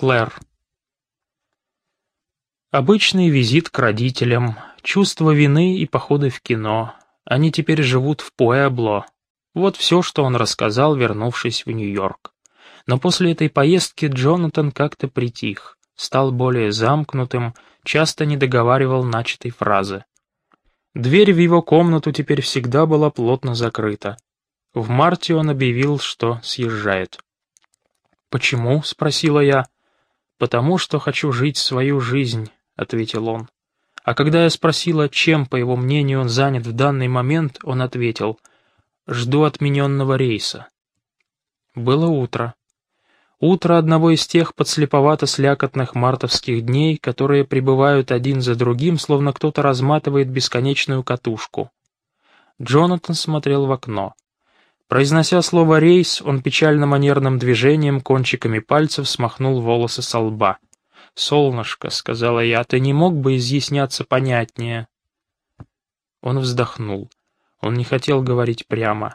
Клэр. Обычный визит к родителям, чувство вины и походы в кино. Они теперь живут в Пуэбло. Вот все, что он рассказал, вернувшись в Нью-Йорк. Но после этой поездки Джонатан как-то притих, стал более замкнутым, часто не договаривал начатой фразы. Дверь в его комнату теперь всегда была плотно закрыта. В марте он объявил, что съезжает. «Почему?» — спросила я. «Потому что хочу жить свою жизнь», — ответил он. А когда я спросила, чем, по его мнению, он занят в данный момент, он ответил «Жду отмененного рейса». Было утро. Утро одного из тех подслеповато-слякотных мартовских дней, которые прибывают один за другим, словно кто-то разматывает бесконечную катушку. Джонатан смотрел в окно. Произнося слово «рейс», он печально-манерным движением кончиками пальцев смахнул волосы со лба. «Солнышко», — сказала я, — «ты не мог бы изъясняться понятнее?» Он вздохнул. Он не хотел говорить прямо.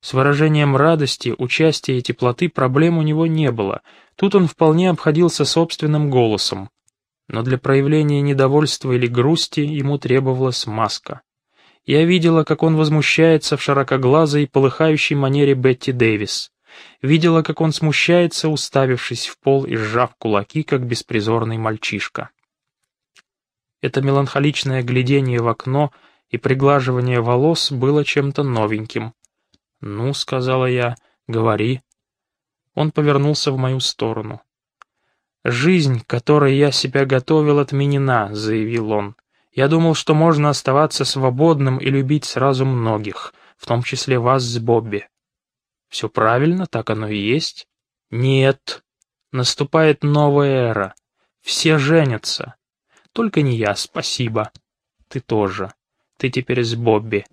С выражением радости, участия и теплоты проблем у него не было. Тут он вполне обходился собственным голосом. Но для проявления недовольства или грусти ему требовалась маска. Я видела, как он возмущается в широкоглазой, полыхающей манере Бетти Дэвис. Видела, как он смущается, уставившись в пол и сжав кулаки, как беспризорный мальчишка. Это меланхоличное глядение в окно и приглаживание волос было чем-то новеньким. «Ну», — сказала я, — «говори». Он повернулся в мою сторону. «Жизнь, которой я себя готовил, отменена», — заявил он. «Я думал, что можно оставаться свободным и любить сразу многих, в том числе вас с Бобби». «Все правильно, так оно и есть». «Нет. Наступает новая эра. Все женятся. Только не я, спасибо. Ты тоже. Ты теперь с Бобби.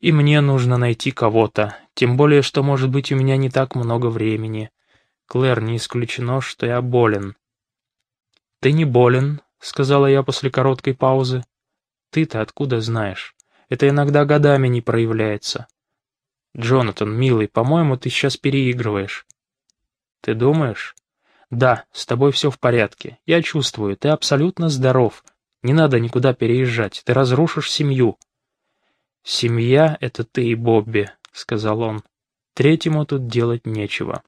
И мне нужно найти кого-то, тем более, что, может быть, у меня не так много времени. Клэр, не исключено, что я болен». «Ты не болен», — сказала я после короткой паузы. «Ты-то откуда знаешь? Это иногда годами не проявляется». «Джонатан, милый, по-моему, ты сейчас переигрываешь». «Ты думаешь?» «Да, с тобой все в порядке. Я чувствую, ты абсолютно здоров. Не надо никуда переезжать, ты разрушишь семью. «Семья — это ты и Бобби», — сказал он. «Третьему тут делать нечего».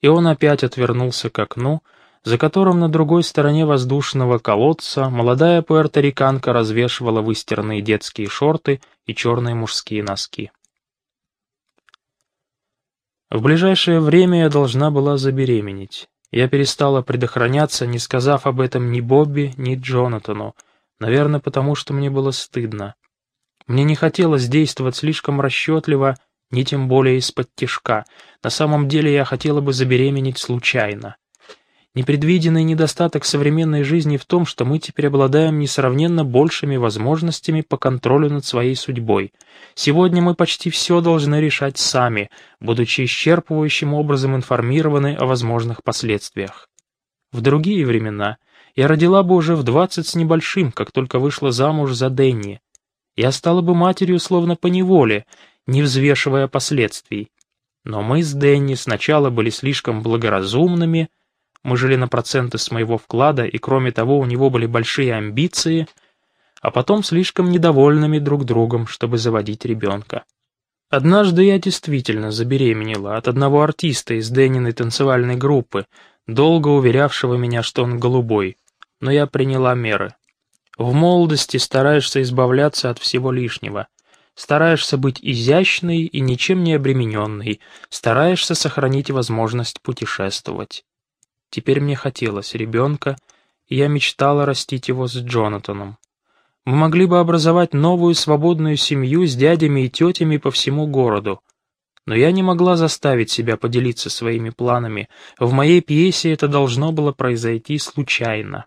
И он опять отвернулся к окну, за которым на другой стороне воздушного колодца молодая пуэрториканка развешивала выстиранные детские шорты и черные мужские носки. В ближайшее время я должна была забеременеть. Я перестала предохраняться, не сказав об этом ни Бобби, ни Джонатану, наверное, потому что мне было стыдно. Мне не хотелось действовать слишком расчетливо, ни тем более из-под тишка. На самом деле я хотела бы забеременеть случайно. Непредвиденный недостаток современной жизни в том, что мы теперь обладаем несравненно большими возможностями по контролю над своей судьбой. Сегодня мы почти все должны решать сами, будучи исчерпывающим образом информированы о возможных последствиях. В другие времена я родила бы уже в двадцать с небольшим, как только вышла замуж за Денни. Я стала бы матерью словно по неволе, не взвешивая последствий. Но мы с Дэнни сначала были слишком благоразумными, мы жили на проценты с моего вклада, и кроме того у него были большие амбиции, а потом слишком недовольными друг другом, чтобы заводить ребенка. Однажды я действительно забеременела от одного артиста из Дэнниной танцевальной группы, долго уверявшего меня, что он голубой, но я приняла меры. В молодости стараешься избавляться от всего лишнего. Стараешься быть изящной и ничем не обремененной. Стараешься сохранить возможность путешествовать. Теперь мне хотелось ребенка, и я мечтала растить его с Джонатаном. Мы могли бы образовать новую свободную семью с дядями и тетями по всему городу. Но я не могла заставить себя поделиться своими планами. В моей пьесе это должно было произойти случайно.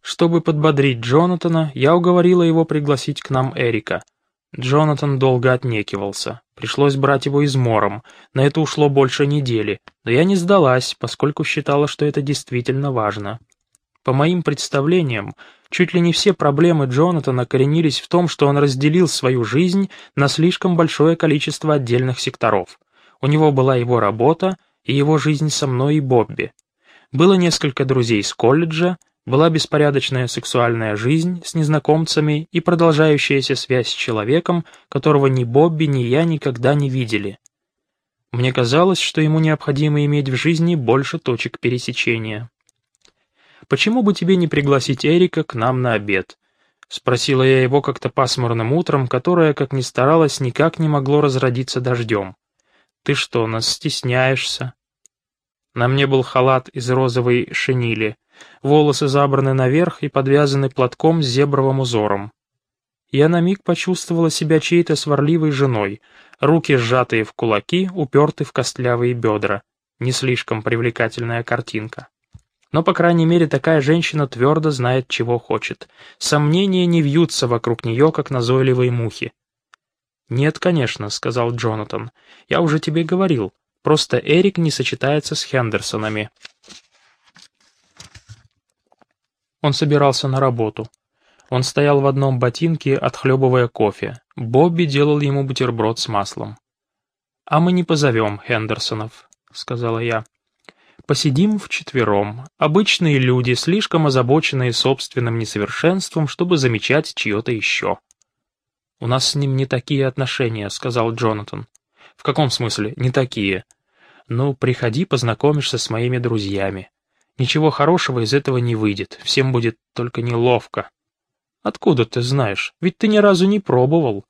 Чтобы подбодрить Джонатана, я уговорила его пригласить к нам Эрика. Джонатан долго отнекивался. Пришлось брать его измором. На это ушло больше недели. Но я не сдалась, поскольку считала, что это действительно важно. По моим представлениям, чуть ли не все проблемы Джонатана коренились в том, что он разделил свою жизнь на слишком большое количество отдельных секторов. У него была его работа и его жизнь со мной и Бобби. Было несколько друзей с колледжа, была беспорядочная сексуальная жизнь с незнакомцами и продолжающаяся связь с человеком, которого ни Бобби, ни я никогда не видели. Мне казалось, что ему необходимо иметь в жизни больше точек пересечения. «Почему бы тебе не пригласить Эрика к нам на обед?» — спросила я его как-то пасмурным утром, которое, как ни старалась, никак не могло разродиться дождем. «Ты что, нас стесняешься?» На мне был халат из розовой шинили, волосы забраны наверх и подвязаны платком с зебровым узором. Я на миг почувствовала себя чьей-то сварливой женой, руки сжатые в кулаки, уперты в костлявые бедра. Не слишком привлекательная картинка. Но, по крайней мере, такая женщина твердо знает, чего хочет. Сомнения не вьются вокруг нее, как назойливые мухи. «Нет, конечно», — сказал Джонатан. «Я уже тебе говорил. Просто Эрик не сочетается с Хендерсонами». Он собирался на работу. Он стоял в одном ботинке, отхлебывая кофе. Бобби делал ему бутерброд с маслом. «А мы не позовем Хендерсонов», — сказала я. «Посидим вчетвером. Обычные люди, слишком озабоченные собственным несовершенством, чтобы замечать чье-то еще». «У нас с ним не такие отношения», — сказал Джонатан. «В каком смысле не такие?» «Ну, приходи, познакомишься с моими друзьями. Ничего хорошего из этого не выйдет, всем будет только неловко». «Откуда ты знаешь? Ведь ты ни разу не пробовал».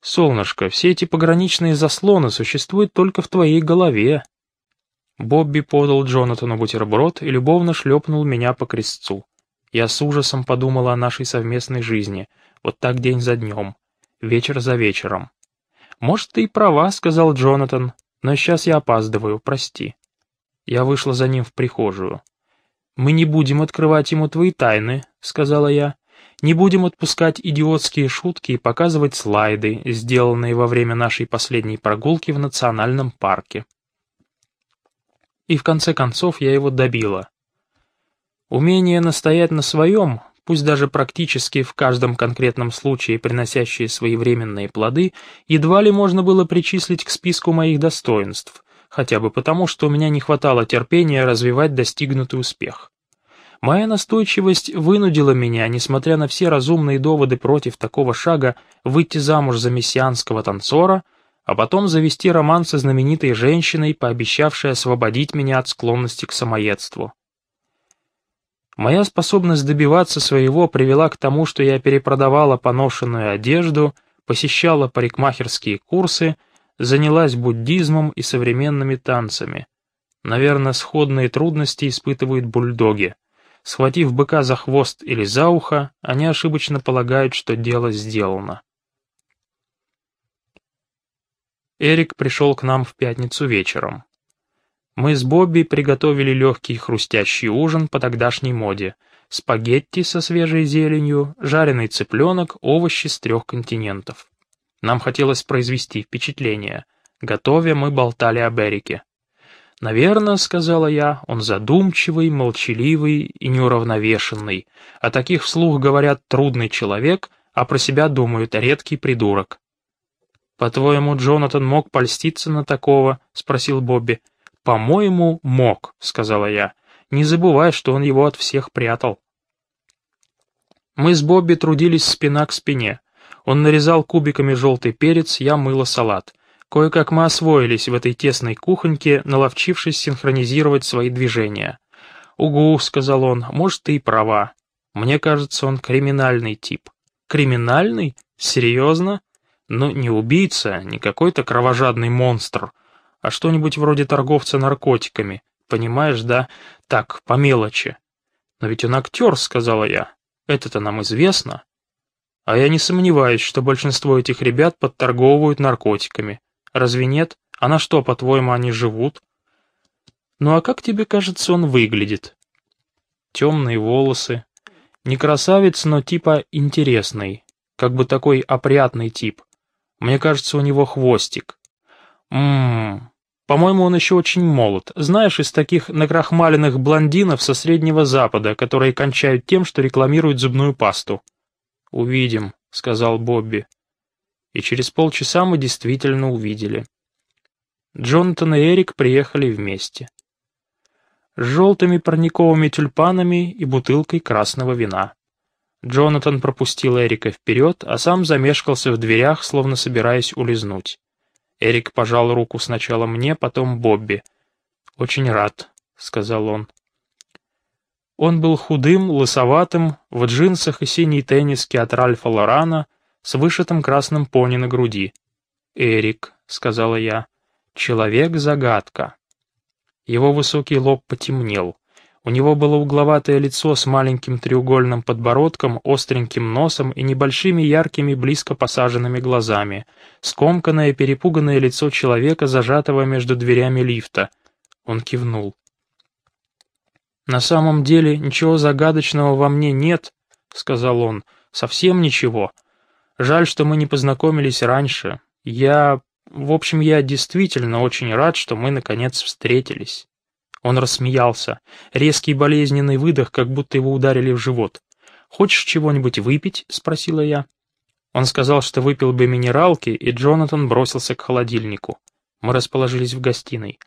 «Солнышко, все эти пограничные заслоны существуют только в твоей голове». Бобби подал Джонатану бутерброд и любовно шлепнул меня по крестцу. Я с ужасом подумала о нашей совместной жизни, вот так день за днем, вечер за вечером. «Может, ты и права», — сказал Джонатан, — «но сейчас я опаздываю, прости». Я вышла за ним в прихожую. «Мы не будем открывать ему твои тайны», — сказала я. Не будем отпускать идиотские шутки и показывать слайды, сделанные во время нашей последней прогулки в национальном парке. И в конце концов я его добила. Умение настоять на своем, пусть даже практически в каждом конкретном случае приносящие своевременные плоды, едва ли можно было причислить к списку моих достоинств, хотя бы потому, что у меня не хватало терпения развивать достигнутый успех. Моя настойчивость вынудила меня, несмотря на все разумные доводы против такого шага, выйти замуж за мессианского танцора, а потом завести роман со знаменитой женщиной, пообещавшей освободить меня от склонности к самоедству. Моя способность добиваться своего привела к тому, что я перепродавала поношенную одежду, посещала парикмахерские курсы, занялась буддизмом и современными танцами. Наверное, сходные трудности испытывают бульдоги. Схватив быка за хвост или за ухо, они ошибочно полагают, что дело сделано. Эрик пришел к нам в пятницу вечером. Мы с Бобби приготовили легкий хрустящий ужин по тогдашней моде. Спагетти со свежей зеленью, жареный цыпленок, овощи с трех континентов. Нам хотелось произвести впечатление. Готовя, мы болтали об Эрике. «Наверное, — сказала я, — он задумчивый, молчаливый и неуравновешенный. О таких вслух говорят «трудный человек», а про себя думают «редкий придурок». «По-твоему, Джонатан мог польститься на такого?» — спросил Бобби. «По-моему, мог», — сказала я. «Не забывай, что он его от всех прятал». Мы с Бобби трудились спина к спине. Он нарезал кубиками желтый перец, я мыла салат. Кое-как мы освоились в этой тесной кухоньке, наловчившись синхронизировать свои движения. «Угу», — сказал он, — «может, ты и права. Мне кажется, он криминальный тип». «Криминальный? Серьезно? Ну, не убийца, не какой-то кровожадный монстр, а что-нибудь вроде торговца наркотиками. Понимаешь, да? Так, по мелочи». «Но ведь он актер», — сказала я. «Это-то нам известно». «А я не сомневаюсь, что большинство этих ребят подторговывают наркотиками». Разве нет? А на что, по-твоему, они живут? Ну а как тебе кажется, он выглядит? Темные волосы. Не красавец, но типа интересный. Как бы такой опрятный тип. Мне кажется, у него хвостик. Ммм, по-моему, он еще очень молод. Знаешь, из таких накрахмаленных блондинов со Среднего Запада, которые кончают тем, что рекламируют зубную пасту. «Увидим», — сказал Бобби и через полчаса мы действительно увидели. Джонатан и Эрик приехали вместе. с желтыми парниковыми тюльпанами и бутылкой красного вина. Джонатан пропустил Эрика вперед, а сам замешкался в дверях, словно собираясь улизнуть. Эрик пожал руку сначала мне, потом Бобби. «Очень рад», — сказал он. Он был худым, лысоватым, в джинсах и синей тенниске от Ральфа Лорана с вышитым красным пони на груди. «Эрик», — сказала я, — «человек-загадка». Его высокий лоб потемнел. У него было угловатое лицо с маленьким треугольным подбородком, остреньким носом и небольшими яркими близко посаженными глазами, скомканное перепуганное лицо человека, зажатого между дверями лифта. Он кивнул. «На самом деле ничего загадочного во мне нет», — сказал он, — «совсем ничего. Жаль, что мы не познакомились раньше. Я... В общем, я действительно очень рад, что мы наконец встретились». Он рассмеялся. Резкий болезненный выдох, как будто его ударили в живот. «Хочешь чего-нибудь выпить?» — спросила я. Он сказал, что выпил бы минералки, и Джонатан бросился к холодильнику. Мы расположились в гостиной.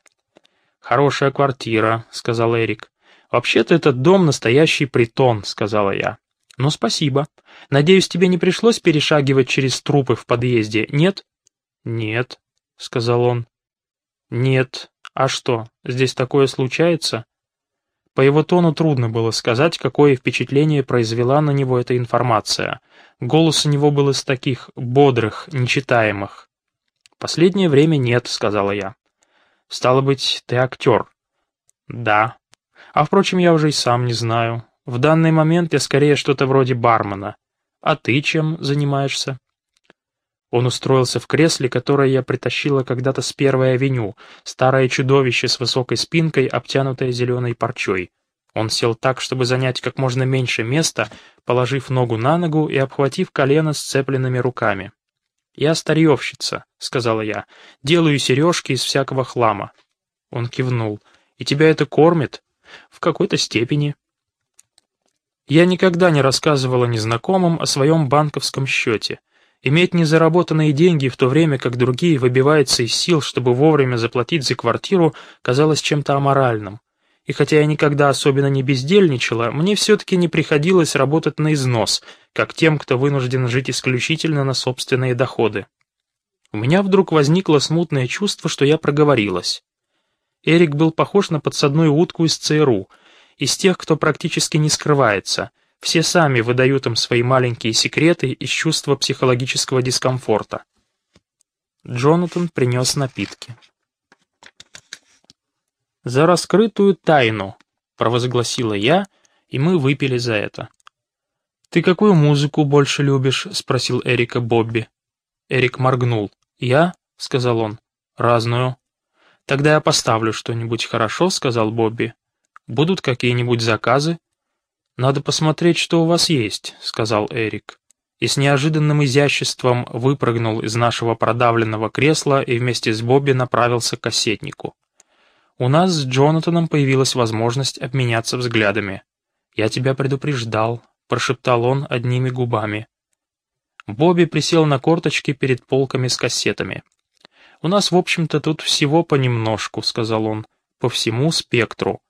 «Хорошая квартира», — сказал Эрик. «Вообще-то этот дом настоящий притон», — сказала я. «Ну, спасибо. Надеюсь, тебе не пришлось перешагивать через трупы в подъезде, нет?» «Нет», — сказал он. «Нет. А что, здесь такое случается?» По его тону трудно было сказать, какое впечатление произвела на него эта информация. Голос у него был из таких бодрых, нечитаемых. «Последнее время нет», — сказала я. «Стало быть, ты актер?» «Да». «А, впрочем, я уже и сам не знаю. В данный момент я скорее что-то вроде бармена. А ты чем занимаешься?» Он устроился в кресле, которое я притащила когда-то с Первой авеню, старое чудовище с высокой спинкой, обтянутое зеленой парчой. Он сел так, чтобы занять как можно меньше места, положив ногу на ногу и обхватив колено сцепленными руками. «Я старьевщица», — сказала я, — «делаю сережки из всякого хлама». Он кивнул. «И тебя это кормит?» «В какой-то степени». Я никогда не рассказывала незнакомым о своем банковском счете — Иметь незаработанные деньги в то время, как другие выбиваются из сил, чтобы вовремя заплатить за квартиру, казалось чем-то аморальным. И хотя я никогда особенно не бездельничала, мне все-таки не приходилось работать на износ, как тем, кто вынужден жить исключительно на собственные доходы. У меня вдруг возникло смутное чувство, что я проговорилась. Эрик был похож на подсадную утку из ЦРУ, из тех, кто практически не скрывается — все сами выдают им свои маленькие секреты из чувства психологического дискомфорта. Джонатан принес напитки. «За раскрытую тайну», — провозгласила я, и мы выпили за это. «Ты какую музыку больше любишь?» — спросил Эрика Бобби. Эрик моргнул. «Я?» — сказал он. «Разную». «Тогда я поставлю что-нибудь хорошо», — сказал Бобби. «Будут какие-нибудь заказы?» «Надо посмотреть, что у вас есть», — сказал Эрик. И с неожиданным изяществом выпрыгнул из нашего продавленного кресла и вместе с Бобби направился к кассетнику. У нас с Джонатаном появилась возможность обменяться взглядами. «Я тебя предупреждал», — прошептал он одними губами. Бобби присел на корточки перед полками с кассетами. «У нас, в общем-то, тут всего понемножку», — сказал он, — «по всему спектру.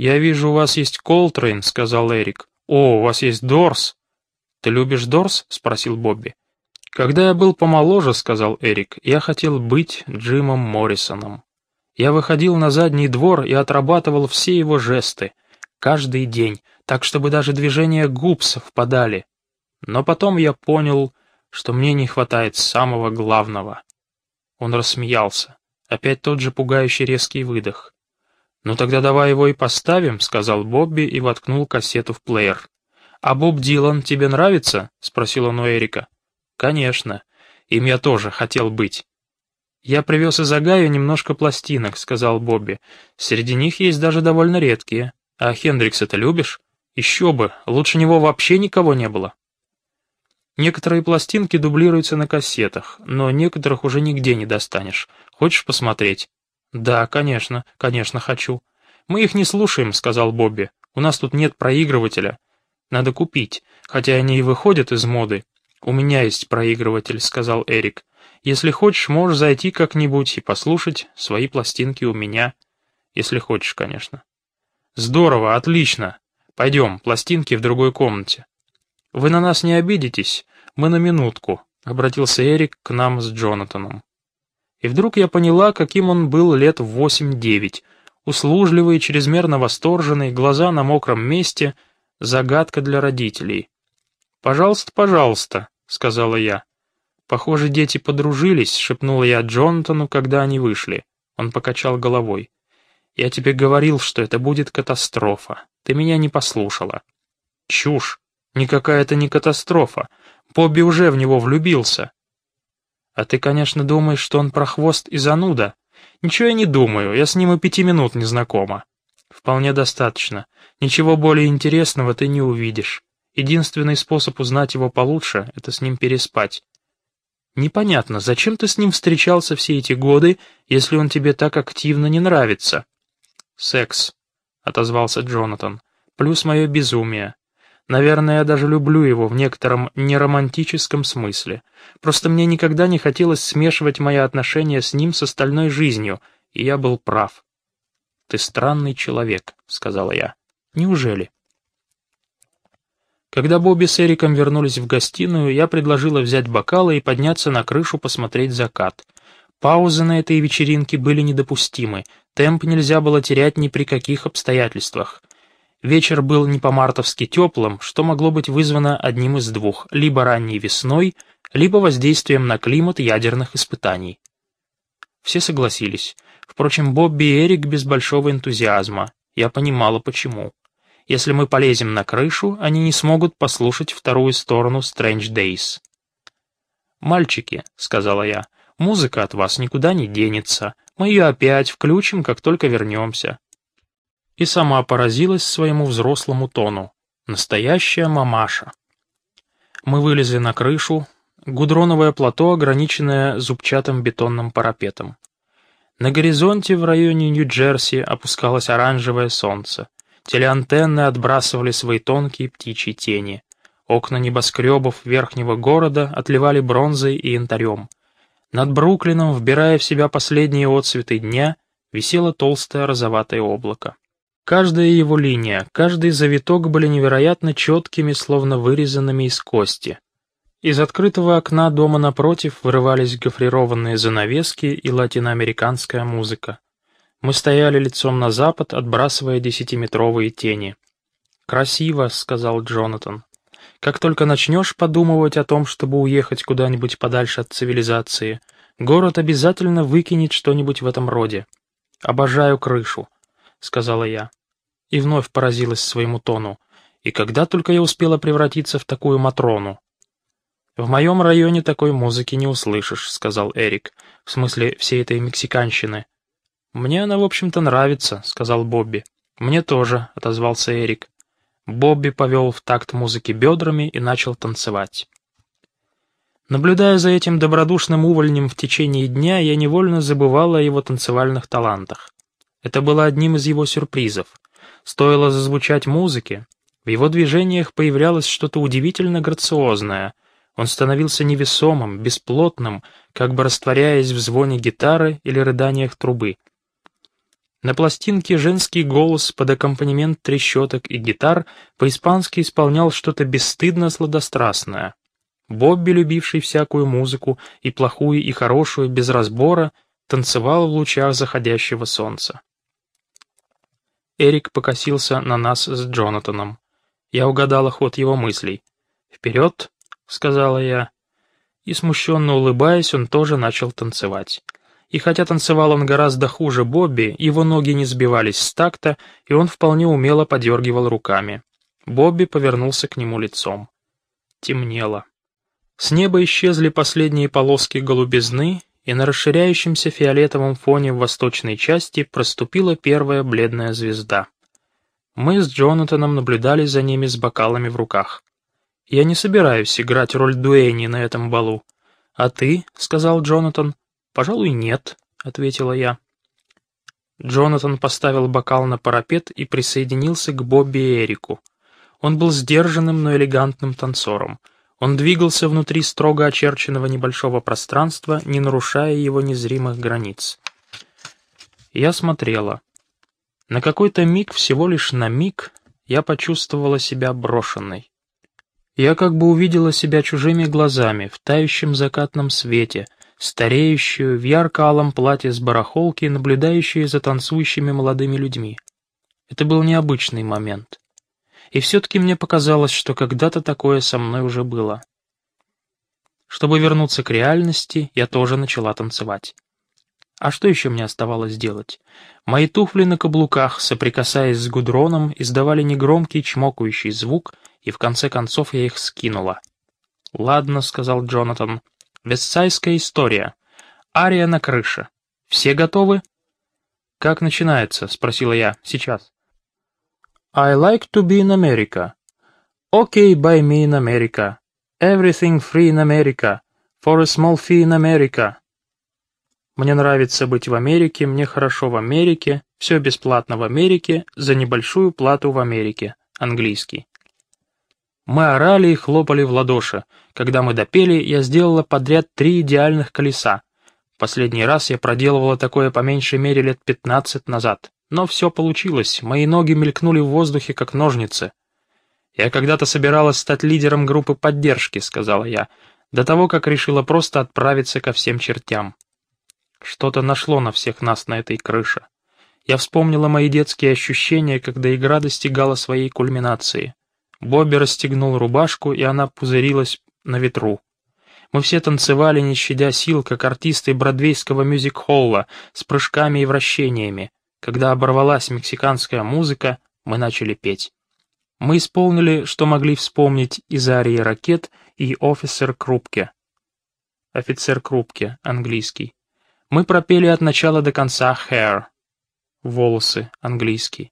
«Я вижу, у вас есть Колтрейн», — сказал Эрик. «О, у вас есть Дорс». «Ты любишь Дорс?» — спросил Бобби. «Когда я был помоложе», — сказал Эрик, — «я хотел быть Джимом Моррисоном. Я выходил на задний двор и отрабатывал все его жесты, каждый день, так, чтобы даже движения губ совпадали. Но потом я понял, что мне не хватает самого главного». Он рассмеялся. Опять тот же пугающий резкий выдох. «Ну тогда давай его и поставим», — сказал Бобби и воткнул кассету в плеер. «А Боб Дилан тебе нравится?» — спросил он у Эрика. «Конечно. Им я тоже хотел быть». «Я привез из Агаю немножко пластинок», — сказал Бобби. «Среди них есть даже довольно редкие. А Хендрикса ты любишь? Еще бы, лучше него вообще никого не было». Некоторые пластинки дублируются на кассетах, но некоторых уже нигде не достанешь. Хочешь посмотреть? «Да, конечно, конечно хочу. Мы их не слушаем», — сказал Бобби. «У нас тут нет проигрывателя. Надо купить, хотя они и выходят из моды». «У меня есть проигрыватель», — сказал Эрик. «Если хочешь, можешь зайти как-нибудь и послушать свои пластинки у меня. Если хочешь, конечно». «Здорово, отлично. Пойдем, пластинки в другой комнате». «Вы на нас не обидитесь? Мы на минутку», — обратился Эрик к нам с Джонатаном. И вдруг я поняла, каким он был лет восемь-девять. Услужливый, чрезмерно восторженный, глаза на мокром месте, загадка для родителей. «Пожалуйста, пожалуйста», — сказала я. «Похоже, дети подружились», — шепнула я Джонатану, когда они вышли. Он покачал головой. «Я тебе говорил, что это будет катастрофа. Ты меня не послушала». «Чушь! Никакая это не катастрофа. Бобби уже в него влюбился». «А ты, конечно, думаешь, что он прохвост и зануда?» «Ничего я не думаю, я с ним и пяти минут не знакома». «Вполне достаточно. Ничего более интересного ты не увидишь. Единственный способ узнать его получше — это с ним переспать. Непонятно, зачем ты с ним встречался все эти годы, если он тебе так активно не нравится?» «Секс», — отозвался Джонатан, — «плюс мое безумие. Наверное, я даже люблю его в некотором неромантическом смысле. Просто мне никогда не хотелось смешивать мои отношения с ним с остальной жизнью, и я был прав. «Ты странный человек», — сказала я. «Неужели?» Когда Бобби с Эриком вернулись в гостиную, я предложила взять бокалы и подняться на крышу посмотреть закат. Паузы на этой вечеринке были недопустимы, темп нельзя было терять ни при каких обстоятельствах. Вечер был не по-мартовски теплым, что могло быть вызвано одним из двух, либо ранней весной, либо воздействием на климат ядерных испытаний. Все согласились. Впрочем, Бобби и Эрик без большого энтузиазма. Я понимала, почему. Если мы полезем на крышу, они не смогут послушать вторую сторону Strange Days. «Мальчики», — сказала я, — «музыка от вас никуда не денется. Мы ее опять включим, как только вернемся и сама поразилась своему взрослому тону. Настоящая мамаша. Мы вылезли на крышу, гудроновое плато, ограниченное зубчатым бетонным парапетом. На горизонте в районе Нью-Джерси опускалось оранжевое солнце. Телеантенны отбрасывали свои тонкие птичьи тени. Окна небоскребов верхнего города отливали бронзой и янтарем. Над Бруклином, вбирая в себя последние отцветы дня, висело толстое розоватое облако. Каждая его линия, каждый завиток были невероятно четкими, словно вырезанными из кости. Из открытого окна дома напротив вырывались гофрированные занавески и латиноамериканская музыка. Мы стояли лицом на запад, отбрасывая десятиметровые тени. «Красиво», — сказал Джонатан. «Как только начнешь подумывать о том, чтобы уехать куда-нибудь подальше от цивилизации, город обязательно выкинет что-нибудь в этом роде. Обожаю крышу», — сказала я и вновь поразилась своему тону. И когда только я успела превратиться в такую Матрону? «В моем районе такой музыки не услышишь», — сказал Эрик, в смысле всей этой мексиканщины. «Мне она, в общем-то, нравится», — сказал Бобби. «Мне тоже», — отозвался Эрик. Бобби повел в такт музыки бедрами и начал танцевать. Наблюдая за этим добродушным увольнем в течение дня, я невольно забывала о его танцевальных талантах. Это было одним из его сюрпризов. Стоило зазвучать музыке, в его движениях появлялось что-то удивительно грациозное. Он становился невесомым, бесплотным, как бы растворяясь в звоне гитары или рыданиях трубы. На пластинке женский голос под аккомпанемент трещоток и гитар по-испански исполнял что-то бесстыдно сладострастное. Бобби, любивший всякую музыку, и плохую, и хорошую, без разбора, танцевал в лучах заходящего солнца. Эрик покосился на нас с Джонатаном. Я угадала ход его мыслей. «Вперед!» — сказала я. И смущенно улыбаясь, он тоже начал танцевать. И хотя танцевал он гораздо хуже Бобби, его ноги не сбивались с такта, и он вполне умело подергивал руками. Бобби повернулся к нему лицом. Темнело. С неба исчезли последние полоски голубизны, и на расширяющемся фиолетовом фоне в восточной части проступила первая бледная звезда. Мы с Джонатаном наблюдали за ними с бокалами в руках. «Я не собираюсь играть роль Дуэни на этом балу». «А ты?» — сказал Джонатан. «Пожалуй, нет», — ответила я. Джонатан поставил бокал на парапет и присоединился к Бобби и Эрику. Он был сдержанным, но элегантным танцором. Он двигался внутри строго очерченного небольшого пространства, не нарушая его незримых границ. Я смотрела. На какой-то миг, всего лишь на миг, я почувствовала себя брошенной. Я как бы увидела себя чужими глазами, в тающем закатном свете, стареющую, в ярко-алом платье с барахолки, наблюдающую за танцующими молодыми людьми. Это был необычный момент. И все-таки мне показалось, что когда-то такое со мной уже было. Чтобы вернуться к реальности, я тоже начала танцевать. А что еще мне оставалось делать? Мои туфли на каблуках, соприкасаясь с гудроном, издавали негромкий чмокающий звук, и в конце концов я их скинула. «Ладно», — сказал Джонатан, — «вестсайская история. Ария на крыше. Все готовы?» «Как начинается?» — спросила я. «Сейчас». «I like to be in America. Okay by me in America. Everything free in America. For a small fee in America. Мне нравится быть в Америке, мне хорошо в Америке, все бесплатно в Америке, за небольшую плату в Америке. Английский. Мы орали и хлопали в ладоши. Когда мы допели, я сделала подряд три идеальных колеса. Последний раз я проделывала такое по меньшей мере лет пятнадцать назад. Но все получилось, мои ноги мелькнули в воздухе, как ножницы. «Я когда-то собиралась стать лидером группы поддержки», — сказала я, до того, как решила просто отправиться ко всем чертям. Что-то нашло на всех нас на этой крыше. Я вспомнила мои детские ощущения, когда игра достигала своей кульминации. Бобби расстегнул рубашку, и она пузырилась на ветру. Мы все танцевали, не щадя сил, как артисты бродвейского мюзик-холла, с прыжками и вращениями. Когда оборвалась мексиканская музыка, мы начали петь. Мы исполнили, что могли вспомнить из арии «Ракет» и «Офицер Крупке». Офицер Крупке, английский. Мы пропели от начала до конца «hair» — «волосы», английский.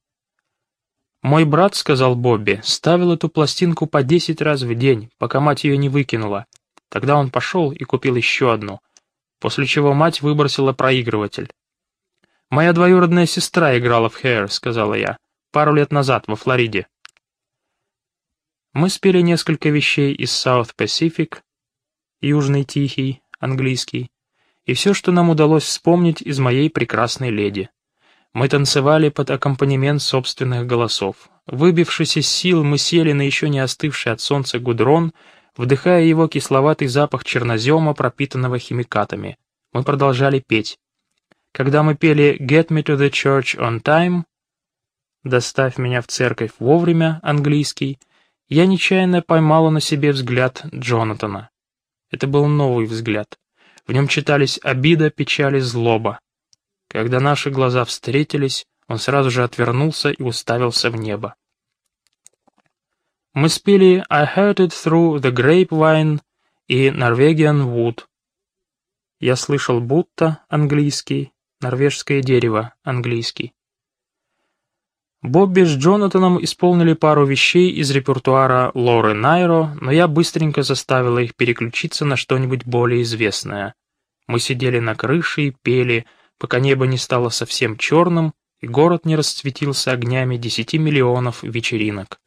«Мой брат, — сказал Бобби, — ставил эту пластинку по десять раз в день, пока мать ее не выкинула. Тогда он пошел и купил еще одну, после чего мать выбросила проигрыватель. «Моя двоюродная сестра играла в «hair», — сказала я, — пару лет назад во Флориде». Мы спели несколько вещей из South Pacific, Южный Тихий, английский, и все, что нам удалось вспомнить из моей прекрасной леди. Мы танцевали под аккомпанемент собственных голосов. Выбившись из сил, мы сели на еще не остывший от солнца гудрон, вдыхая его кисловатый запах чернозема, пропитанного химикатами. Мы продолжали петь. Когда мы пели «Get me to the church on time», «Доставь меня в церковь вовремя» английский, я нечаянно поймала на себе взгляд Джонатана. Это был новый взгляд. В нем читались обида, печаль и злоба. Когда наши глаза встретились, он сразу же отвернулся и уставился в небо. Мы спели «I heard it through the grapevine» и «Norwegian wood». Я слышал будто английский, норвежское дерево английский. Бобби с Джонатаном исполнили пару вещей из репертуара Лоры Найро, но я быстренько заставила их переключиться на что-нибудь более известное. Мы сидели на крыше и пели, пока небо не стало совсем черным, и город не расцветился огнями десяти миллионов вечеринок.